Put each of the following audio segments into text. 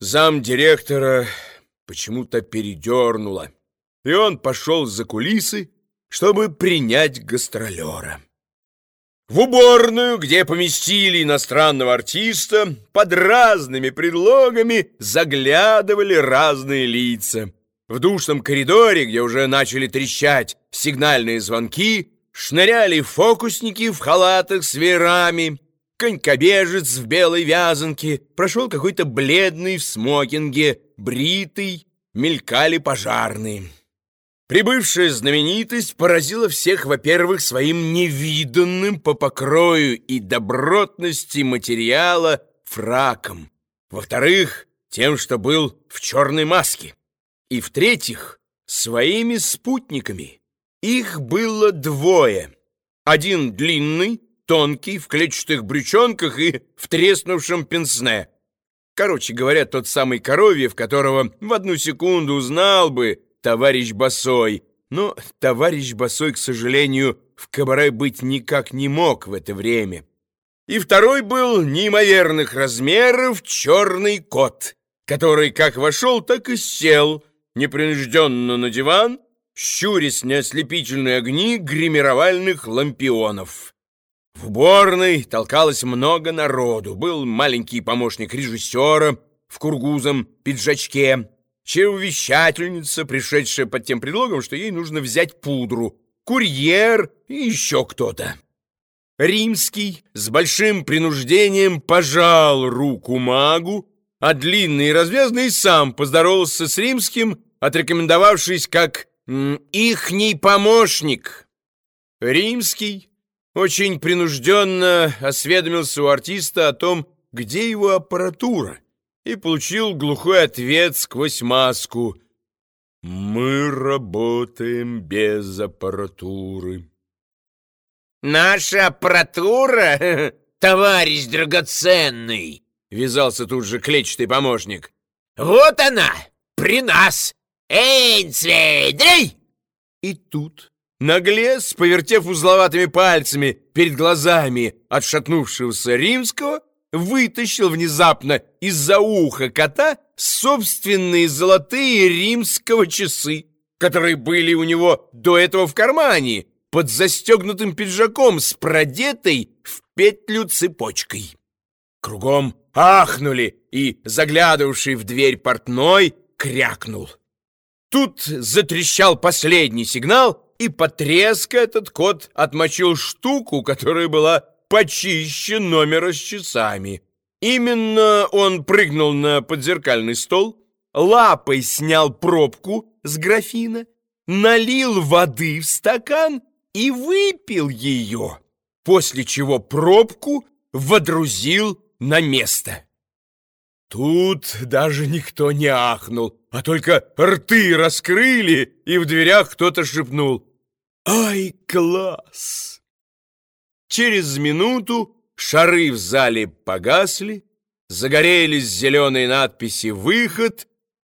Зам директора почему-то передернуло, и он пошел за кулисы, чтобы принять гастролера. В уборную, где поместили иностранного артиста, под разными предлогами заглядывали разные лица. В душном коридоре, где уже начали трещать сигнальные звонки, шныряли фокусники в халатах с веерами, конькобежец в белой вязанке, прошел какой-то бледный в смокинге, бритый, мелькали пожарные. Прибывшая знаменитость поразила всех, во-первых, своим невиданным по покрою и добротности материала фраком, во-вторых, тем, что был в черной маске, и, в-третьих, своими спутниками. Их было двое. Один длинный, тонкий, в клетчатых брючонках и в треснувшем пенсне. Короче говоря, тот самый Коровьев, которого в одну секунду узнал бы товарищ Босой. Но товарищ Босой, к сожалению, в кабаре быть никак не мог в это время. И второй был неимоверных размеров черный кот, который как вошел, так и сел непринужденно на диван, щурясь на ослепительные огни гримировальных лампионов. В уборной толкалось много народу. Был маленький помощник режиссера в кургузом пиджачке, чревовещательница, пришедшая под тем предлогом, что ей нужно взять пудру, курьер и еще кто-то. Римский с большим принуждением пожал руку магу, а длинный и развязный сам поздоровался с Римским, отрекомендовавшись как «ихний помощник». Римский очень принужденно осведомился у артиста о том, где его аппаратура, и получил глухой ответ сквозь маску. «Мы работаем без аппаратуры». «Наша аппаратура, товарищ драгоценный!» — вязался тут же клетчатый помощник. «Вот она, при нас! Эйнцвейдрей!» И тут Наглец, повертев узловатыми пальцами перед глазами отшатнувшегося римского, вытащил внезапно из-за уха кота собственные золотые римского часы, которые были у него до этого в кармане, под застегнутым пиджаком с продетой в петлю цепочкой. Кругом ахнули, и заглядывавший в дверь портной крякнул. Тут затрещал последний сигнал — и потреск этот кот отмочил штуку, которая была почище номера с часами. Именно он прыгнул на подзеркальный стол, лапой снял пробку с графина, налил воды в стакан и выпил ее, после чего пробку водрузил на место. Тут даже никто не ахнул, а только рты раскрыли, и в дверях кто-то шепнул «Ай, класс!» Через минуту шары в зале погасли, загорелись зеленые надписи «Выход»,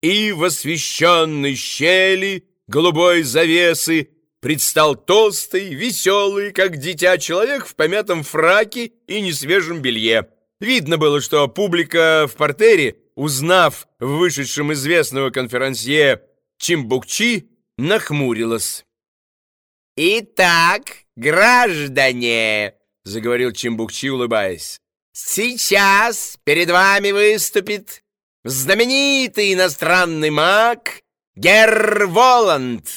и в освещенной щели голубой завесы предстал толстый, веселый, как дитя человек в помятом фраке и несвежем белье. Видно было, что публика в портере, узнав в вышедшем известного конферансье Чимбукчи, нахмурилась. «Итак, граждане!» — заговорил Чимбукчи, улыбаясь. «Сейчас перед вами выступит знаменитый иностранный маг Герр Воланд.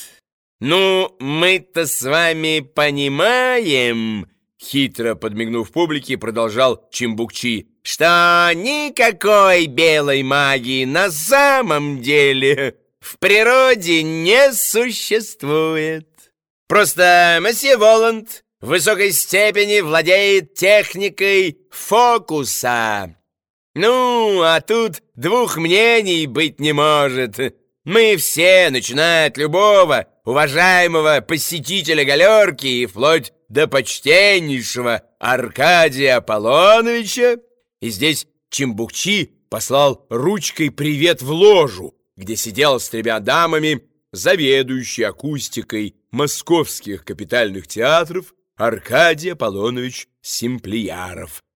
Ну, мы-то с вами понимаем...» Хитро подмигнув публике, продолжал Чимбукчи, что никакой белой магии на самом деле в природе не существует. Просто месье Воланд в высокой степени владеет техникой фокуса. Ну, а тут двух мнений быть не может. Мы все, начиная от любого уважаемого посетителя галерки и вплоть до почтеннейшего Аркадия Аполлоновича, и здесь Чимбукчи послал ручкой привет в ложу, где сидел с тремя дамами заведующий акустикой московских капитальных театров Аркадий Аполлонович Симплияров,